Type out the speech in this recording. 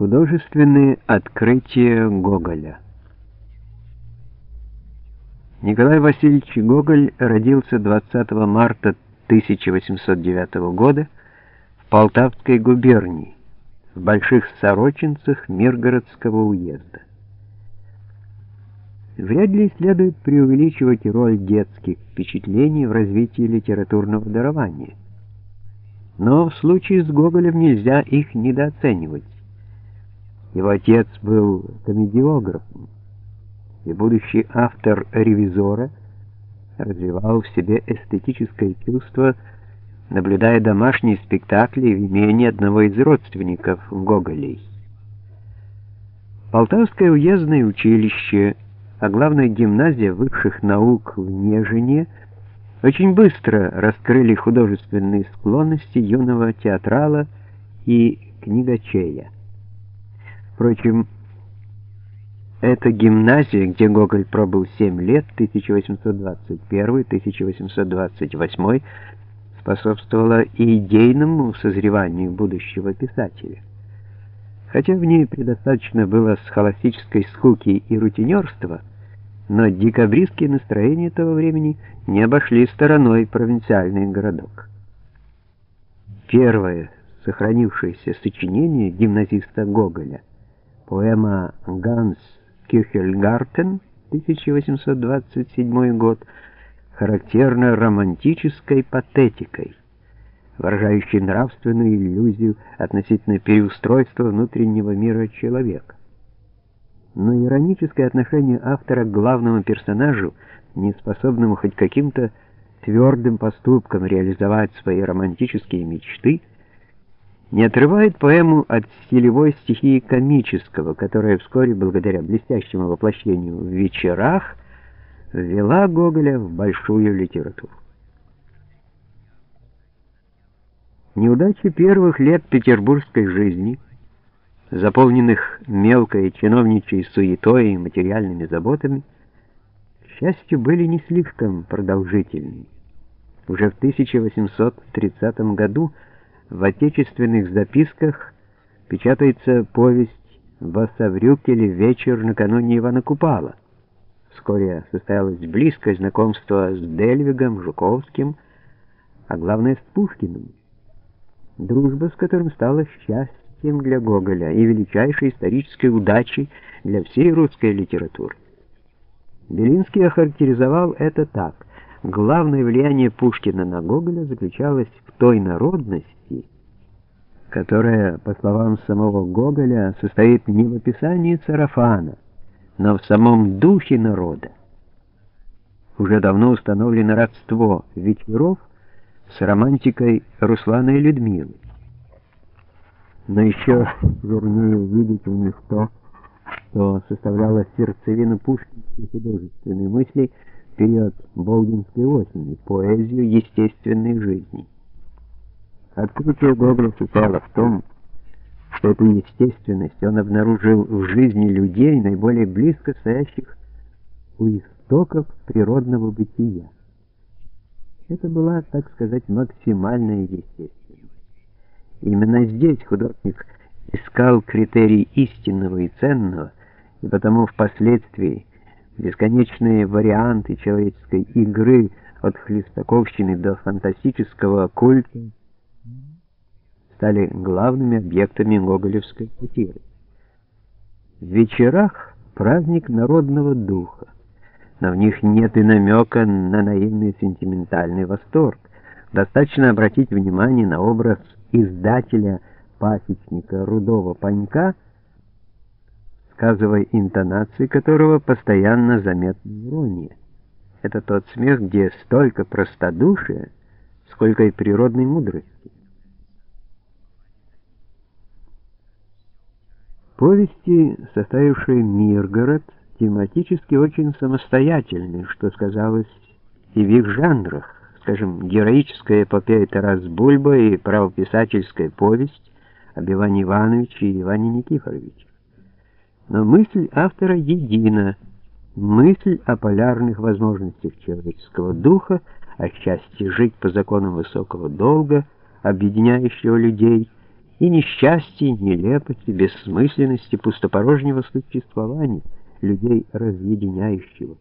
Художественные открытия Гоголя Николай Васильевич Гоголь родился 20 марта 1809 года в Полтавской губернии, в Больших Сорочинцах Миргородского уезда. Вряд ли следует преувеличивать роль детских впечатлений в развитии литературного дарования. Но в случае с Гоголем нельзя их недооценивать. Его отец был комедиографом, и будущий автор «Ревизора» развивал в себе эстетическое чувство, наблюдая домашние спектакли в имении одного из родственников Гоголей. Полтавское уездное училище, а главная гимназия высших наук в Нежине очень быстро раскрыли художественные склонности юного театрала и книгачея. Впрочем, эта гимназия, где Гоголь пробыл 7 лет, 1821-1828, способствовала идейному созреванию будущего писателя. Хотя в ней предостаточно было схоластической скуки и рутинерства, но декабристские настроения того времени не обошли стороной провинциальный городок. Первое сохранившееся сочинение гимназиста Гоголя — Поэма «Ганс Кюхельгартен» 1827 год характерна романтической патетикой, выражающей нравственную иллюзию относительно переустройства внутреннего мира человека. Но ироническое отношение автора к главному персонажу, не способному хоть каким-то твердым поступком реализовать свои романтические мечты, не отрывает поэму от стилевой стихии комического, которая вскоре, благодаря блестящему воплощению в вечерах, ввела Гоголя в большую литературу. Неудачи первых лет петербургской жизни, заполненных мелкой чиновничьей суетой и материальными заботами, к счастью, были не слишком продолжительны. Уже в 1830 году в отечественных записках печатается повесть Басаврюкеле «Вечер накануне Ивана Купала». Вскоре состоялось близкое знакомство с Дельвигом, Жуковским, а главное с Пушкиным. Дружба с которым стала счастьем для Гоголя и величайшей исторической удачей для всей русской литературы. Белинский охарактеризовал это так. Главное влияние Пушкина на Гоголя заключалось в той народности, которая, по словам самого Гоголя, состоит не в описании сарафана, но в самом духе народа. Уже давно установлено родство вечеров с романтикой Руслана и Людмилы. Но еще вернее видеть у них то, что составляло сердцевину пушкинской художественной мысли в период Болдинской осени, поэзию естественной жизни. Открытие Гоголя состояло в том, что эту естественность он обнаружил в жизни людей, наиболее близко стоящих у истоков природного бытия. Это была, так сказать, максимальная естественность. Именно здесь художник искал критерий истинного и ценного, и потому впоследствии бесконечные варианты человеческой игры от хлестаковщины до фантастического культа стали главными объектами гоголевской сатиры. В вечерах праздник народного духа, но в них нет и намека на наивный сентиментальный восторг. Достаточно обратить внимание на образ издателя-пасечника Рудого Панька, сказывая интонации которого постоянно заметна ирония. Это тот смех, где столько простодушия, сколько и природной мудрости. Повести, составившие Миргород, тематически очень самостоятельны, что сказалось и в их жанрах. Скажем, героическая эпопея Тарас Бульба и правописательская повесть об Иване Ивановиче и Иване Никифоровиче. Но мысль автора едина. Мысль о полярных возможностях человеческого духа, о счастье жить по законам высокого долга, объединяющего людей, и несчастья, нелепости, бессмысленности, пустопорожнего существования, людей разъединяющего.